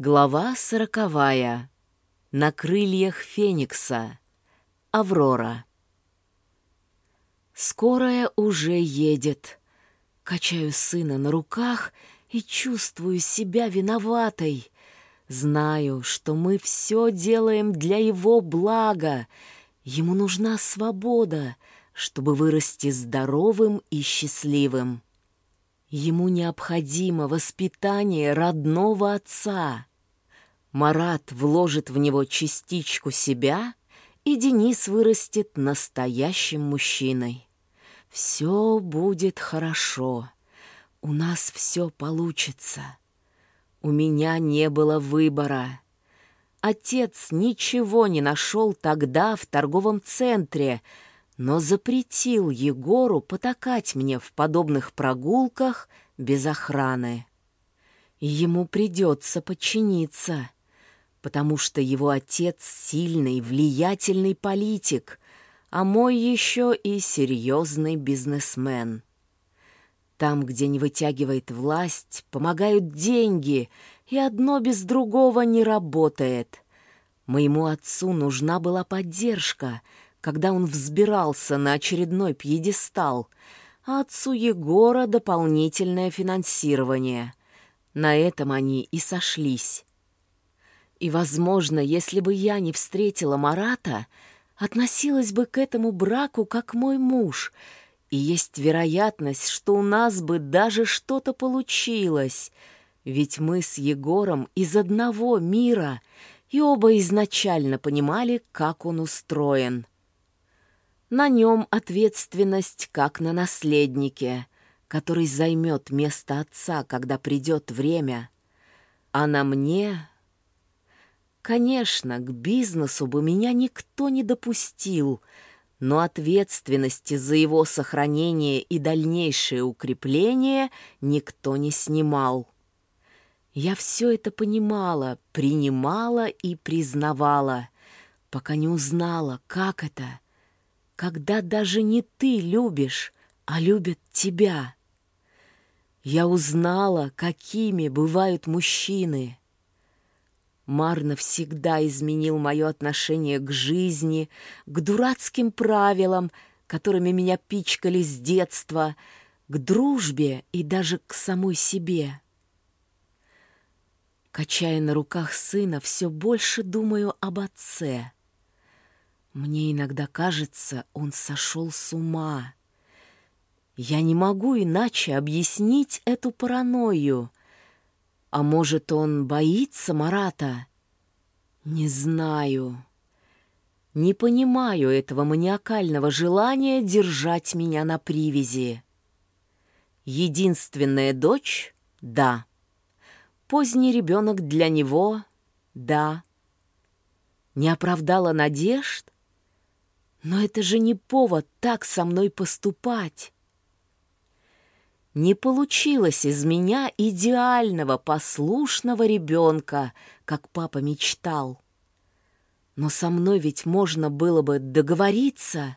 Глава сороковая. На крыльях Феникса. Аврора. Скорая уже едет. Качаю сына на руках и чувствую себя виноватой. Знаю, что мы все делаем для его блага. Ему нужна свобода, чтобы вырасти здоровым и счастливым. Ему необходимо воспитание родного отца. Марат вложит в него частичку себя, и Денис вырастет настоящим мужчиной. Все будет хорошо. У нас все получится. У меня не было выбора. Отец ничего не нашел тогда в торговом центре, но запретил Егору потакать мне в подобных прогулках без охраны. Ему придется подчиниться потому что его отец сильный, влиятельный политик, а мой еще и серьезный бизнесмен. Там, где не вытягивает власть, помогают деньги, и одно без другого не работает. Моему отцу нужна была поддержка, когда он взбирался на очередной пьедестал, а отцу Егора дополнительное финансирование. На этом они и сошлись. И, возможно, если бы я не встретила Марата, относилась бы к этому браку как мой муж, и есть вероятность, что у нас бы даже что-то получилось, ведь мы с Егором из одного мира и оба изначально понимали, как он устроен. На нем ответственность, как на наследнике, который займет место отца, когда придет время, а на мне Конечно, к бизнесу бы меня никто не допустил, но ответственности за его сохранение и дальнейшее укрепление никто не снимал. Я все это понимала, принимала и признавала, пока не узнала, как это, когда даже не ты любишь, а любят тебя. Я узнала, какими бывают мужчины — Мар навсегда изменил мое отношение к жизни, к дурацким правилам, которыми меня пичкали с детства, к дружбе и даже к самой себе. Качая на руках сына, все больше думаю об отце. Мне иногда кажется, он сошел с ума. Я не могу иначе объяснить эту паранойю — а может, он боится Марата? Не знаю. Не понимаю этого маниакального желания держать меня на привязи. Единственная дочь — да. Поздний ребенок для него — да. Не оправдала надежд? Но это же не повод так со мной поступать. Не получилось из меня идеального, послушного ребенка, как папа мечтал. Но со мной ведь можно было бы договориться.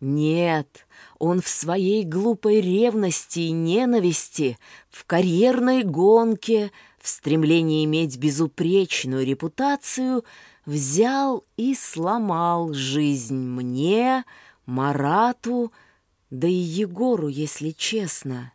Нет, он в своей глупой ревности и ненависти, в карьерной гонке, в стремлении иметь безупречную репутацию, взял и сломал жизнь мне, Марату, да и Егору, если честно.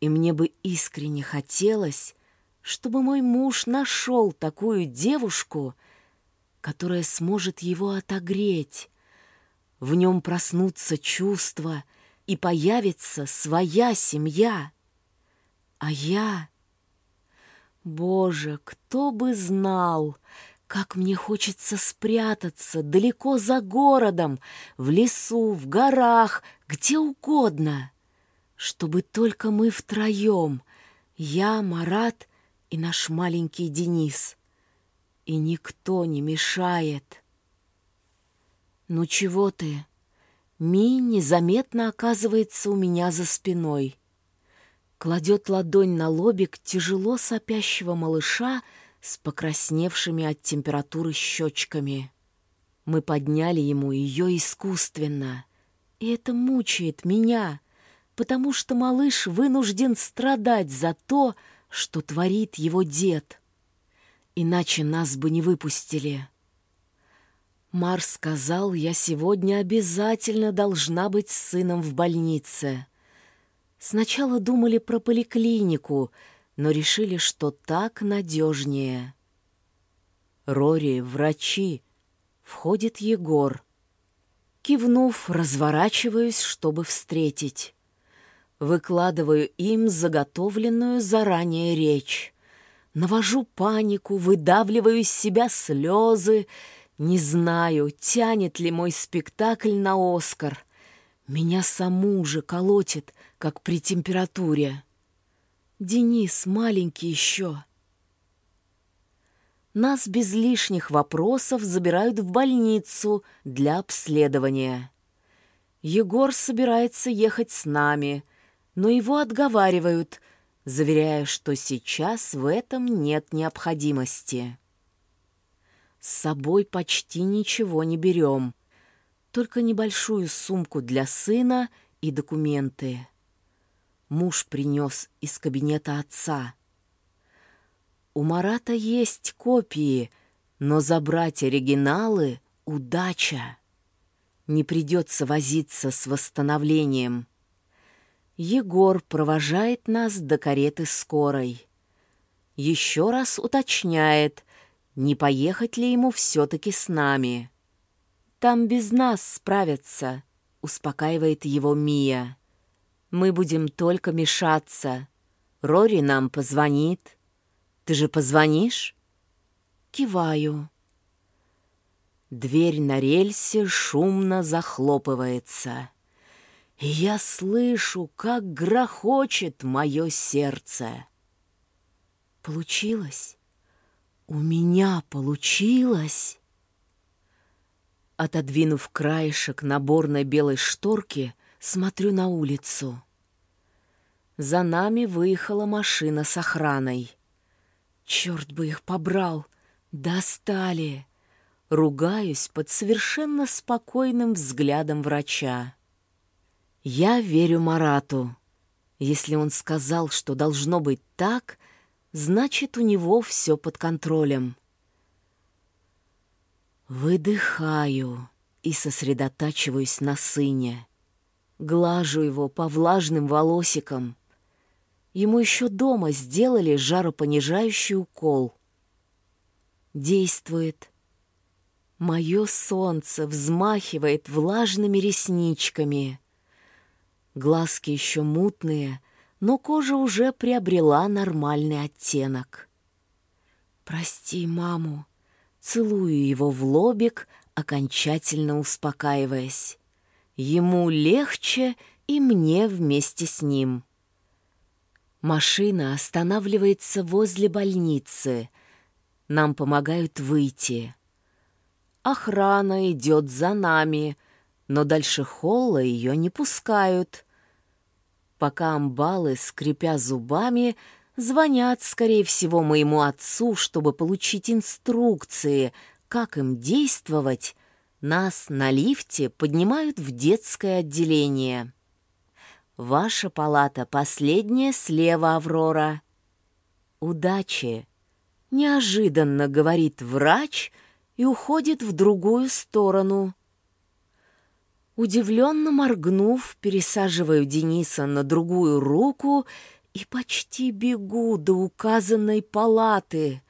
И мне бы искренне хотелось, чтобы мой муж нашел такую девушку, которая сможет его отогреть. В нем проснутся чувства, и появится своя семья. А я... Боже, кто бы знал, как мне хочется спрятаться далеко за городом, в лесу, в горах, где угодно, чтобы только мы втроем, я, Марат и наш маленький Денис. И никто не мешает. Ну чего ты? Ми незаметно оказывается у меня за спиной. Кладет ладонь на лобик тяжело сопящего малыша, с покрасневшими от температуры щечками. Мы подняли ему ее искусственно, и это мучает меня, потому что малыш вынужден страдать за то, что творит его дед. Иначе нас бы не выпустили. Марс сказал, я сегодня обязательно должна быть с сыном в больнице. Сначала думали про поликлинику, но решили, что так надежнее. Рори, врачи. Входит Егор. Кивнув, разворачиваюсь, чтобы встретить. Выкладываю им заготовленную заранее речь. Навожу панику, выдавливаю из себя слезы. Не знаю, тянет ли мой спектакль на Оскар. Меня саму же колотит, как при температуре. Денис маленький еще. Нас без лишних вопросов забирают в больницу для обследования. Егор собирается ехать с нами, но его отговаривают, заверяя, что сейчас в этом нет необходимости. С собой почти ничего не берем, только небольшую сумку для сына и документы. Муж принес из кабинета отца — у Марата есть копии, но забрать оригиналы — удача. Не придется возиться с восстановлением. Егор провожает нас до кареты скорой. Еще раз уточняет, не поехать ли ему все-таки с нами. «Там без нас справятся», — успокаивает его Мия. «Мы будем только мешаться. Рори нам позвонит». Ты же позвонишь?» Киваю. Дверь на рельсе шумно захлопывается. И я слышу, как грохочет мое сердце. Получилось? У меня получилось? Отодвинув краешек наборной белой шторки, смотрю на улицу. За нами выехала машина с охраной. Черт бы их побрал! Достали! Ругаюсь под совершенно спокойным взглядом врача. Я верю Марату. Если он сказал, что должно быть так, значит, у него все под контролем. Выдыхаю и сосредотачиваюсь на сыне. Глажу его по влажным волосикам — Ему еще дома сделали жаропонижающий укол. Действует. Мое солнце взмахивает влажными ресничками. Глазки еще мутные, но кожа уже приобрела нормальный оттенок. «Прости маму», целую его в лобик, окончательно успокаиваясь. Ему легче, и мне вместе с ним. Машина останавливается возле больницы. Нам помогают выйти. Охрана идет за нами, но дальше холла ее не пускают. Пока амбалы, скрипя зубами, звонят, скорее всего, моему отцу, чтобы получить инструкции, как им действовать, нас на лифте поднимают в детское отделение. Ваша палата последняя слева, Аврора. Удачи. Неожиданно говорит врач и уходит в другую сторону. Удивленно моргнув, пересаживаю Дениса на другую руку и почти бегу до указанной палаты.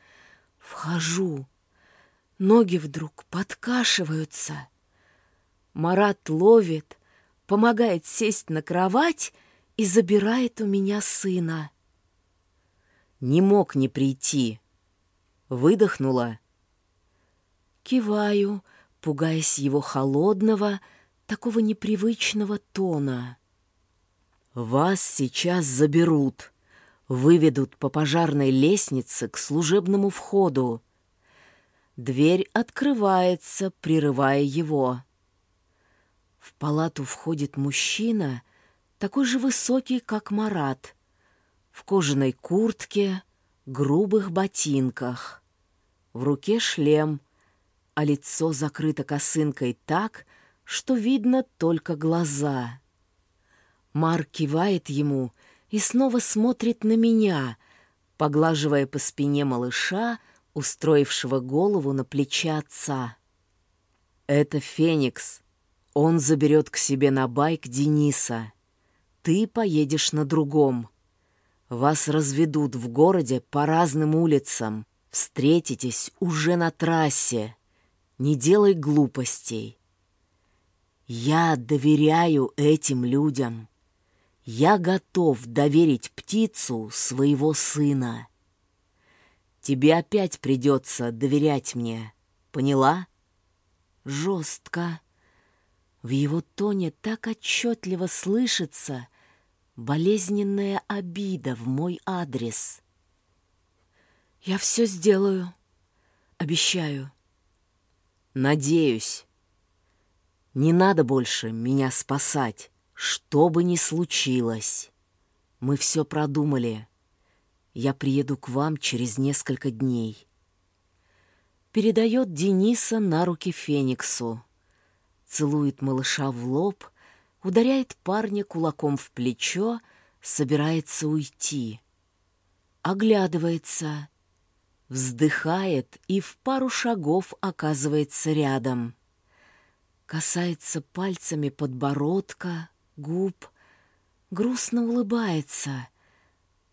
Вхожу. Ноги вдруг подкашиваются. Марат ловит — помогает сесть на кровать и забирает у меня сына. Не мог не прийти. Выдохнула. Киваю, пугаясь его холодного, такого непривычного тона. «Вас сейчас заберут, выведут по пожарной лестнице к служебному входу. Дверь открывается, прерывая его. В палату входит мужчина, такой же высокий, как Марат, в кожаной куртке, грубых ботинках. В руке шлем, а лицо закрыто косынкой так, что видно только глаза. Марк кивает ему и снова смотрит на меня, поглаживая по спине малыша, устроившего голову на плече отца. «Это Феникс. Он заберет к себе на байк Дениса. Ты поедешь на другом. Вас разведут в городе по разным улицам. Встретитесь уже на трассе. Не делай глупостей. Я доверяю этим людям. Я готов доверить птицу своего сына. Тебе опять придется доверять мне. Поняла? Жестко. В его тоне так отчетливо слышится болезненная обида в мой адрес. Я все сделаю. Обещаю. Надеюсь. Не надо больше меня спасать. Что бы ни случилось, мы все продумали. Я приеду к вам через несколько дней. Передает Дениса на руки Фениксу. Целует малыша в лоб, ударяет парня кулаком в плечо, собирается уйти. Оглядывается, вздыхает и в пару шагов оказывается рядом. Касается пальцами подбородка, губ, грустно улыбается.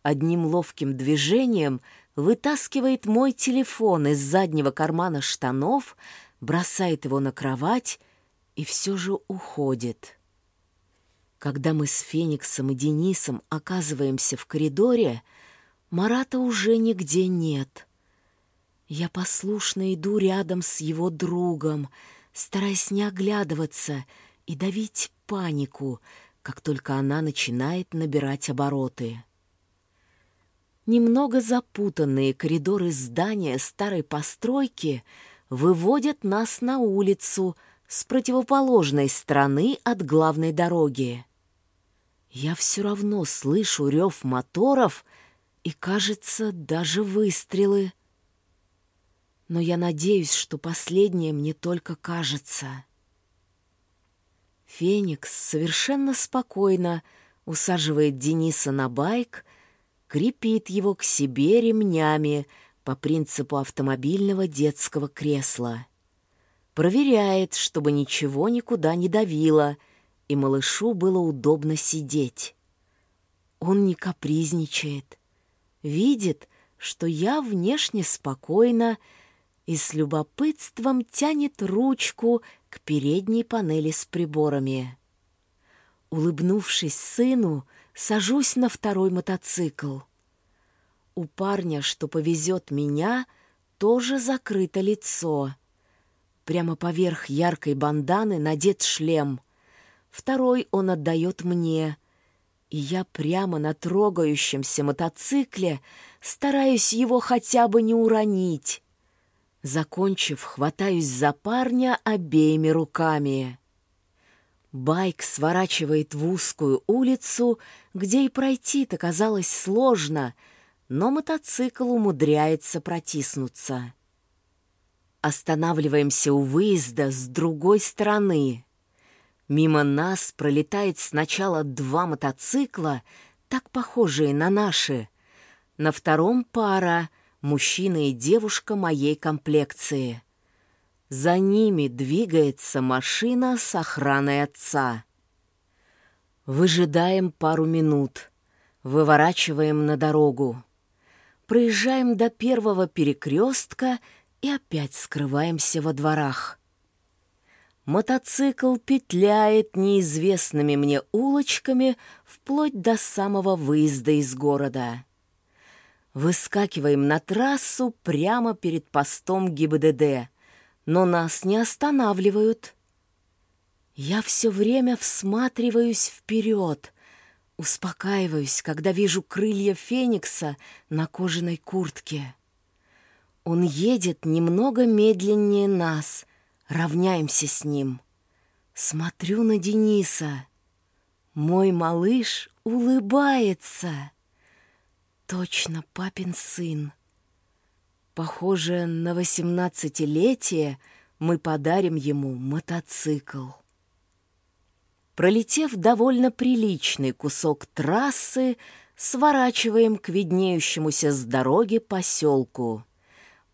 Одним ловким движением вытаскивает мой телефон из заднего кармана штанов, бросает его на кровать и все же уходит. Когда мы с Фениксом и Денисом оказываемся в коридоре, Марата уже нигде нет. Я послушно иду рядом с его другом, стараясь не оглядываться и давить панику, как только она начинает набирать обороты. Немного запутанные коридоры здания старой постройки выводят нас на улицу с противоположной стороны от главной дороги. Я все равно слышу рев моторов и, кажется, даже выстрелы. Но я надеюсь, что последнее мне только кажется. Феникс совершенно спокойно усаживает Дениса на байк, крепит его к себе ремнями по принципу автомобильного детского кресла. Проверяет, чтобы ничего никуда не давило, и малышу было удобно сидеть. Он не капризничает. Видит, что я внешне спокойна и с любопытством тянет ручку к передней панели с приборами. Улыбнувшись сыну, сажусь на второй мотоцикл. У парня, что повезет меня, тоже закрыто лицо. Прямо поверх яркой банданы надет шлем. Второй он отдает мне, и я прямо на трогающемся мотоцикле стараюсь его хотя бы не уронить. Закончив, хватаюсь за парня обеими руками. Байк сворачивает в узкую улицу, где и пройти-то казалось сложно, но мотоцикл умудряется протиснуться. Останавливаемся у выезда с другой стороны. Мимо нас пролетает сначала два мотоцикла, так похожие на наши. На втором пара — мужчина и девушка моей комплекции. За ними двигается машина с охраной отца. Выжидаем пару минут, выворачиваем на дорогу. Проезжаем до первого перекрестка и опять скрываемся во дворах. Мотоцикл петляет неизвестными мне улочками вплоть до самого выезда из города. Выскакиваем на трассу прямо перед постом ГИБДД, но нас не останавливают. Я все время всматриваюсь вперед, успокаиваюсь, когда вижу крылья Феникса на кожаной куртке. Он едет немного медленнее нас, равняемся с ним. Смотрю на Дениса. Мой малыш улыбается. Точно папин сын. Похоже, на восемнадцатилетие мы подарим ему мотоцикл. Пролетев довольно приличный кусок трассы, Сворачиваем к виднеющемуся с дороги поселку.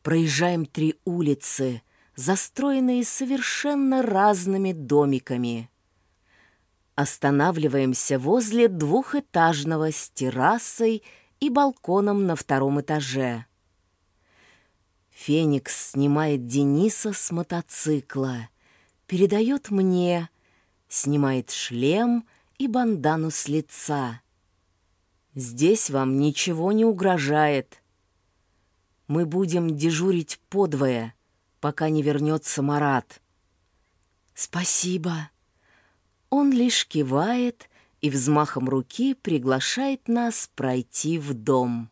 Проезжаем три улицы, застроенные совершенно разными домиками. Останавливаемся возле двухэтажного с террасой и балконом на втором этаже. Феникс снимает Дениса с мотоцикла, передает мне, снимает шлем и бандану с лица. Здесь вам ничего не угрожает. Мы будем дежурить подвое, пока не вернется Марат. Спасибо. Он лишь кивает и взмахом руки приглашает нас пройти в дом.